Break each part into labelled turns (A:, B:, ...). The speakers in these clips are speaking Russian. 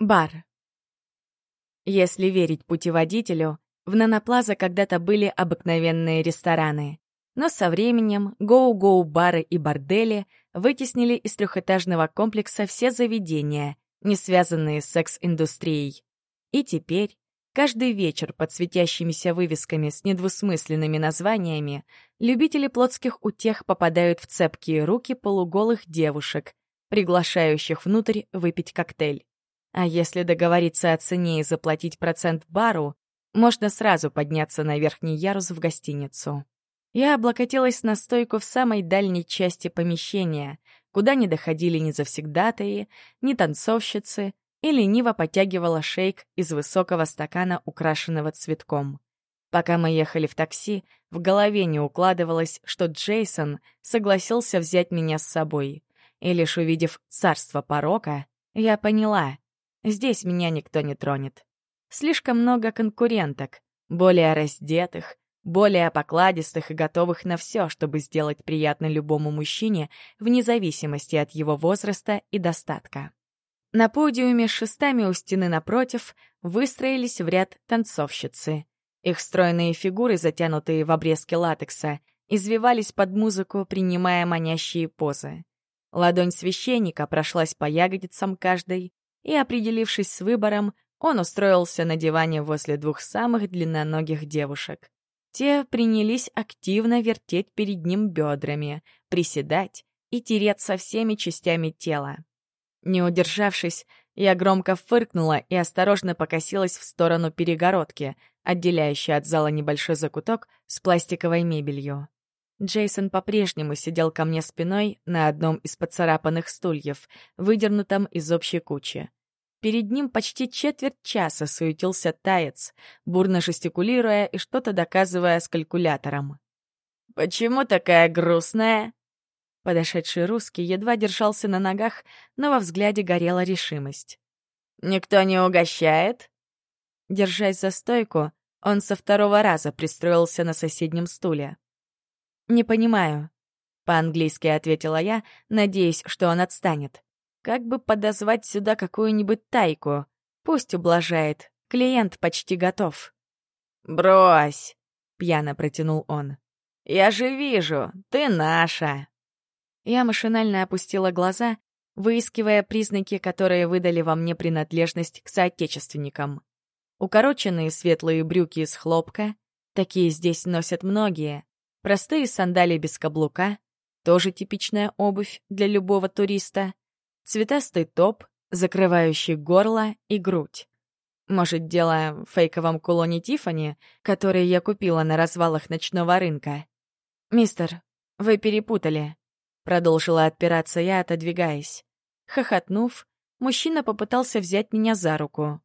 A: Бар. Если верить путеводителю, в Наноплаза когда-то были обыкновенные рестораны. Но со временем гоу-гоу-бары и бордели вытеснили из трехэтажного комплекса все заведения, не связанные с секс-индустрией. И теперь каждый вечер под светящимися вывесками с недвусмысленными названиями любители плотских утех попадают в цепкие руки полуголых девушек, приглашающих внутрь выпить коктейль. А если договориться о цене и заплатить процент бару, можно сразу подняться на верхний ярус в гостиницу. Я облокотилась на стойку в самой дальней части помещения, куда не доходили ни завсегдатаи, ни танцовщицы, и лениво потягивала шейк из высокого стакана, украшенного цветком. Пока мы ехали в такси, в голове не укладывалось, что Джейсон согласился взять меня с собой. И лишь увидев царство порока, я поняла, Здесь меня никто не тронет. Слишком много конкуренток, более раздетых, более покладистых и готовых на все, чтобы сделать приятно любому мужчине, вне зависимости от его возраста и достатка. На подиуме с шестами у стены напротив выстроились в ряд танцовщицы. Их стройные фигуры, затянутые в обрезки латекса, извивались под музыку, принимая манящие позы. Ладонь священника прошлась по ягодицам каждой, и, определившись с выбором, он устроился на диване возле двух самых длинноногих девушек. Те принялись активно вертеть перед ним бедрами, приседать и тереться всеми частями тела. Не удержавшись, я громко фыркнула и осторожно покосилась в сторону перегородки, отделяющей от зала небольшой закуток с пластиковой мебелью. Джейсон по-прежнему сидел ко мне спиной на одном из поцарапанных стульев, выдернутом из общей кучи. Перед ним почти четверть часа суетился таец, бурно жестикулируя и что-то доказывая с калькулятором. «Почему такая грустная?» Подошедший русский едва держался на ногах, но во взгляде горела решимость. «Никто не угощает?» Держась за стойку, он со второго раза пристроился на соседнем стуле. «Не понимаю», — по-английски ответила я, надеясь, что он отстанет. «Как бы подозвать сюда какую-нибудь тайку? Пусть ублажает. Клиент почти готов». «Брось!» — пьяно протянул он. «Я же вижу, ты наша!» Я машинально опустила глаза, выискивая признаки, которые выдали во мне принадлежность к соотечественникам. Укороченные светлые брюки из хлопка, такие здесь носят многие, Простые сандалии без каблука, тоже типичная обувь для любого туриста. Цветастый топ, закрывающий горло и грудь. Может, дело в фейковом кулоне Тифани, который я купила на развалах ночного рынка. «Мистер, вы перепутали», — продолжила отпираться я, отодвигаясь. Хохотнув, мужчина попытался взять меня за руку.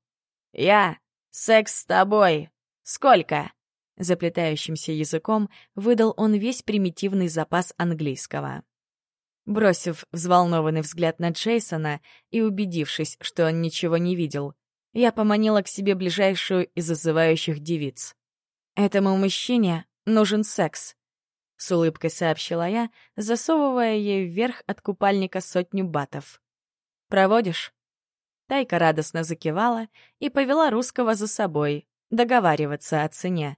A: «Я? Секс с тобой? Сколько?» Заплетающимся языком выдал он весь примитивный запас английского. Бросив взволнованный взгляд на Джейсона и убедившись, что он ничего не видел, я поманила к себе ближайшую из зазывающих девиц. «Этому мужчине нужен секс», — с улыбкой сообщила я, засовывая ей вверх от купальника сотню батов. «Проводишь?» Тайка радостно закивала и повела русского за собой, договариваться о цене.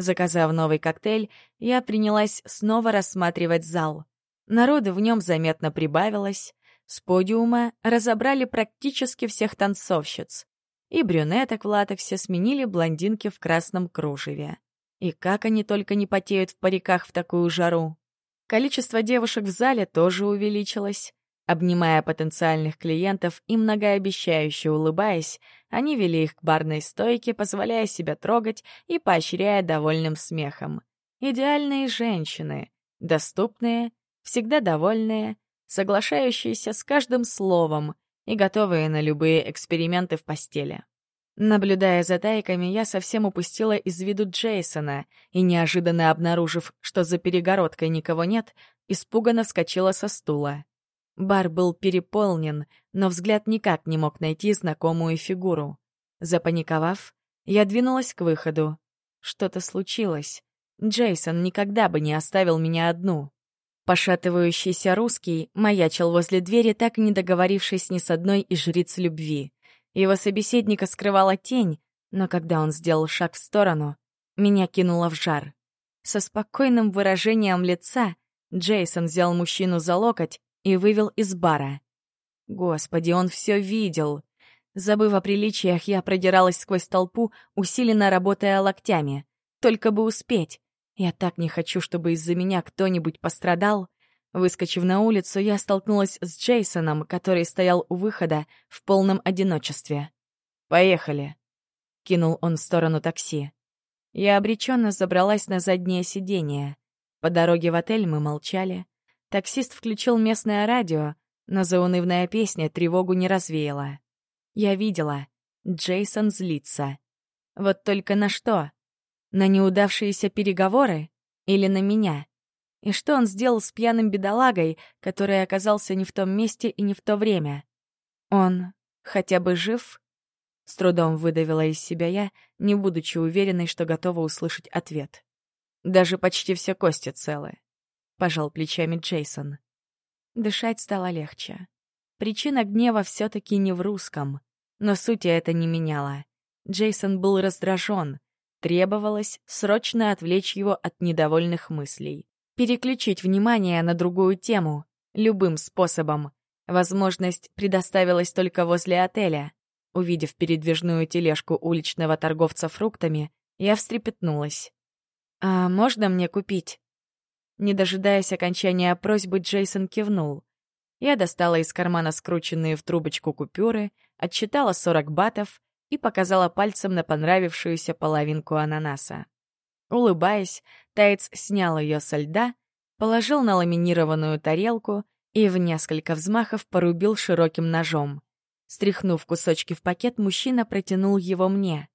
A: Заказав новый коктейль, я принялась снова рассматривать зал. Народу в нем заметно прибавилось. С подиума разобрали практически всех танцовщиц. И брюнеток в латексе сменили блондинки в красном кружеве. И как они только не потеют в париках в такую жару. Количество девушек в зале тоже увеличилось. Обнимая потенциальных клиентов и многообещающе улыбаясь, они вели их к барной стойке, позволяя себя трогать и поощряя довольным смехом. Идеальные женщины, доступные, всегда довольные, соглашающиеся с каждым словом и готовые на любые эксперименты в постели. Наблюдая за тайками, я совсем упустила из виду Джейсона и, неожиданно обнаружив, что за перегородкой никого нет, испуганно вскочила со стула. Бар был переполнен, но взгляд никак не мог найти знакомую фигуру. Запаниковав, я двинулась к выходу. Что-то случилось. Джейсон никогда бы не оставил меня одну. Пошатывающийся русский маячил возле двери, так не договорившись ни с одной из жриц любви. Его собеседника скрывала тень, но когда он сделал шаг в сторону, меня кинуло в жар. Со спокойным выражением лица Джейсон взял мужчину за локоть и вывел из бара. Господи, он все видел. Забыв о приличиях, я продиралась сквозь толпу, усиленно работая локтями. Только бы успеть. Я так не хочу, чтобы из-за меня кто-нибудь пострадал. Выскочив на улицу, я столкнулась с Джейсоном, который стоял у выхода в полном одиночестве. «Поехали», — кинул он в сторону такси. Я обреченно забралась на заднее сиденье. По дороге в отель мы молчали. Таксист включил местное радио, но заунывная песня тревогу не развеяла. Я видела. Джейсон злится. Вот только на что? На неудавшиеся переговоры? Или на меня? И что он сделал с пьяным бедолагой, который оказался не в том месте и не в то время? Он хотя бы жив? С трудом выдавила из себя я, не будучи уверенной, что готова услышать ответ. «Даже почти все кости целы», — пожал плечами Джейсон. Дышать стало легче. Причина гнева все таки не в русском, но сути это не меняло. Джейсон был раздражен. Требовалось срочно отвлечь его от недовольных мыслей. Переключить внимание на другую тему, любым способом. Возможность предоставилась только возле отеля. Увидев передвижную тележку уличного торговца фруктами, я встрепетнулась. «А можно мне купить?» Не дожидаясь окончания просьбы, Джейсон кивнул. Я достала из кармана скрученные в трубочку купюры, отчитала 40 батов и показала пальцем на понравившуюся половинку ананаса. Улыбаясь, Таец снял ее со льда, положил на ламинированную тарелку и в несколько взмахов порубил широким ножом. Стряхнув кусочки в пакет, мужчина протянул его мне.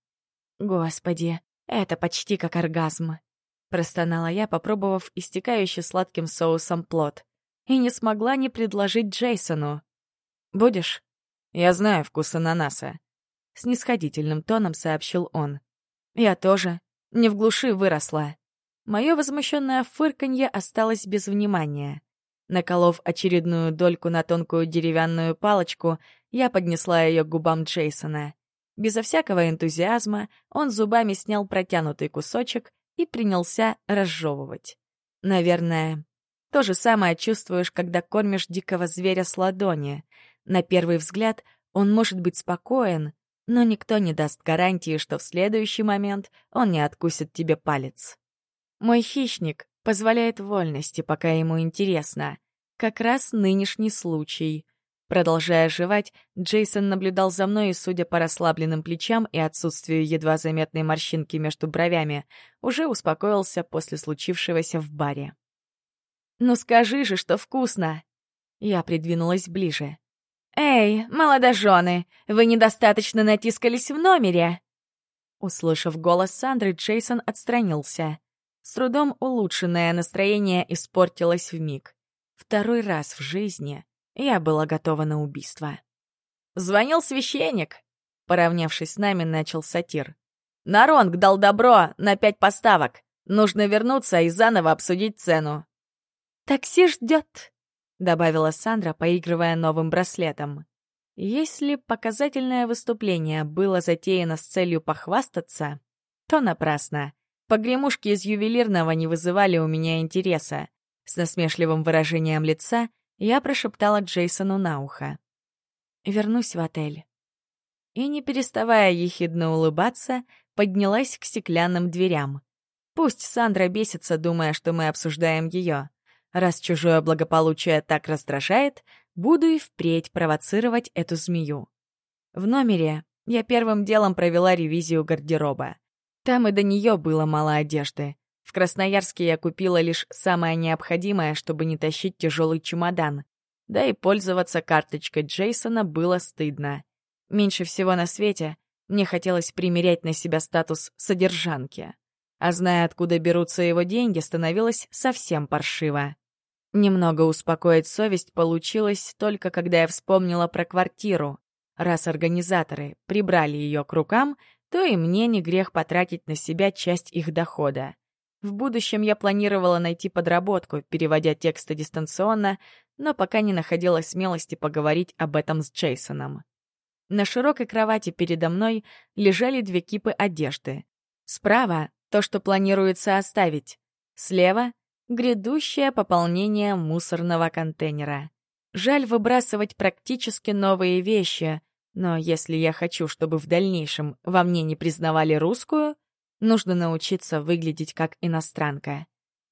A: «Господи, это почти как оргазм!» Простонала я, попробовав истекающий сладким соусом плод. И не смогла не предложить Джейсону. «Будешь?» «Я знаю вкус ананаса», — снисходительным тоном сообщил он. «Я тоже. Не в глуши выросла». Мое возмущенное фырканье осталось без внимания. Наколов очередную дольку на тонкую деревянную палочку, я поднесла ее к губам Джейсона. Безо всякого энтузиазма он зубами снял протянутый кусочек и принялся разжевывать. Наверное, то же самое чувствуешь, когда кормишь дикого зверя с ладони. На первый взгляд он может быть спокоен, но никто не даст гарантии, что в следующий момент он не откусит тебе палец. Мой хищник позволяет вольности, пока ему интересно. Как раз нынешний случай. Продолжая жевать, Джейсон наблюдал за мной и, судя по расслабленным плечам и отсутствию едва заметной морщинки между бровями, уже успокоился после случившегося в баре. «Ну скажи же, что вкусно!» Я придвинулась ближе. «Эй, молодожены, вы недостаточно натискались в номере!» Услышав голос Сандры, Джейсон отстранился. С трудом улучшенное настроение испортилось вмиг. Второй раз в жизни я была готова на убийство. «Звонил священник!» Поравнявшись с нами, начал сатир. «Наронг дал добро на пять поставок. Нужно вернуться и заново обсудить цену». «Такси ждет», — добавила Сандра, поигрывая новым браслетом. Если показательное выступление было затеяно с целью похвастаться, то напрасно. Погремушки из ювелирного не вызывали у меня интереса. С насмешливым выражением лица я прошептала Джейсону на ухо. «Вернусь в отель». И, не переставая ехидно улыбаться, поднялась к стеклянным дверям. Пусть Сандра бесится, думая, что мы обсуждаем ее. Раз чужое благополучие так раздражает, буду и впредь провоцировать эту змею. В номере я первым делом провела ревизию гардероба. Там и до нее было мало одежды. В Красноярске я купила лишь самое необходимое, чтобы не тащить тяжелый чемодан. Да и пользоваться карточкой Джейсона было стыдно. Меньше всего на свете мне хотелось примерять на себя статус содержанки. А зная, откуда берутся его деньги, становилось совсем паршиво. Немного успокоить совесть получилось только когда я вспомнила про квартиру. Раз организаторы прибрали ее к рукам, то и мне не грех потратить на себя часть их дохода. В будущем я планировала найти подработку, переводя тексты дистанционно, но пока не находила смелости поговорить об этом с Джейсоном. На широкой кровати передо мной лежали две кипы одежды. Справа — то, что планируется оставить. Слева — грядущее пополнение мусорного контейнера. Жаль выбрасывать практически новые вещи, но если я хочу, чтобы в дальнейшем во мне не признавали русскую, нужно научиться выглядеть как иностранка.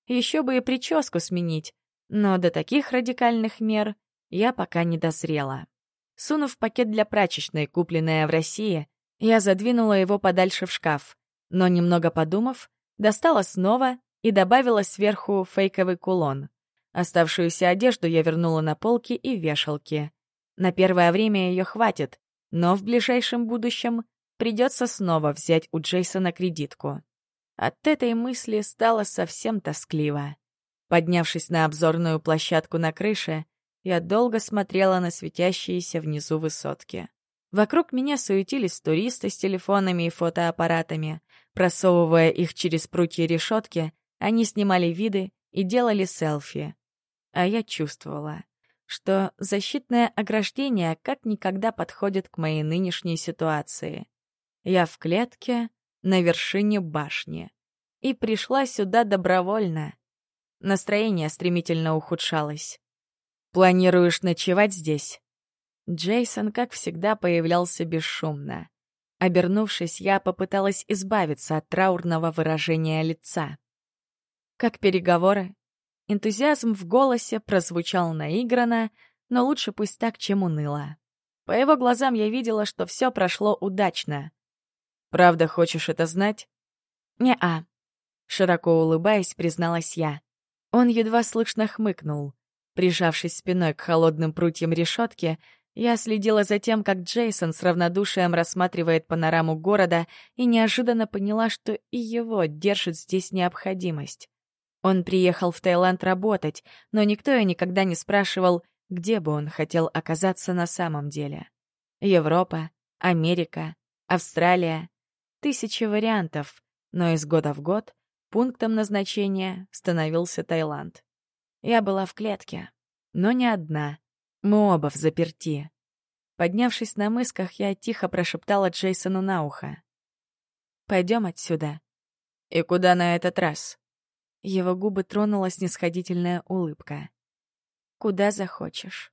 A: Еще бы и прическу сменить, но до таких радикальных мер я пока не дозрела. Сунув пакет для прачечной, купленное в России, я задвинула его подальше в шкаф, но, немного подумав, достала снова и добавила сверху фейковый кулон. Оставшуюся одежду я вернула на полки и вешалки. На первое время ее хватит, но в ближайшем будущем придется снова взять у Джейсона кредитку. От этой мысли стало совсем тоскливо. Поднявшись на обзорную площадку на крыше, я долго смотрела на светящиеся внизу высотки. Вокруг меня суетились туристы с телефонами и фотоаппаратами. Просовывая их через прутья решетки, они снимали виды и делали селфи. А я чувствовала, что защитное ограждение как никогда подходит к моей нынешней ситуации. Я в клетке на вершине башни. И пришла сюда добровольно. Настроение стремительно ухудшалось. «Планируешь ночевать здесь?» Джейсон, как всегда, появлялся бесшумно. Обернувшись, я попыталась избавиться от траурного выражения лица. Как переговоры, Энтузиазм в голосе прозвучал наигранно, но лучше пусть так, чем уныло. По его глазам я видела, что все прошло удачно. «Правда хочешь это знать?» «Не-а», — широко улыбаясь, призналась я. Он едва слышно хмыкнул. Прижавшись спиной к холодным прутьям решетки, я следила за тем, как Джейсон с равнодушием рассматривает панораму города и неожиданно поняла, что и его держит здесь необходимость. Он приехал в Таиланд работать, но никто и никогда не спрашивал, где бы он хотел оказаться на самом деле. Европа, Америка, Австралия. Тысячи вариантов, но из года в год пунктом назначения становился Таиланд. Я была в клетке, но не одна. Мы оба в заперти. Поднявшись на мысках, я тихо прошептала Джейсону на ухо. «Пойдем отсюда». «И куда на этот раз?» Его губы тронула снисходительная улыбка. «Куда захочешь».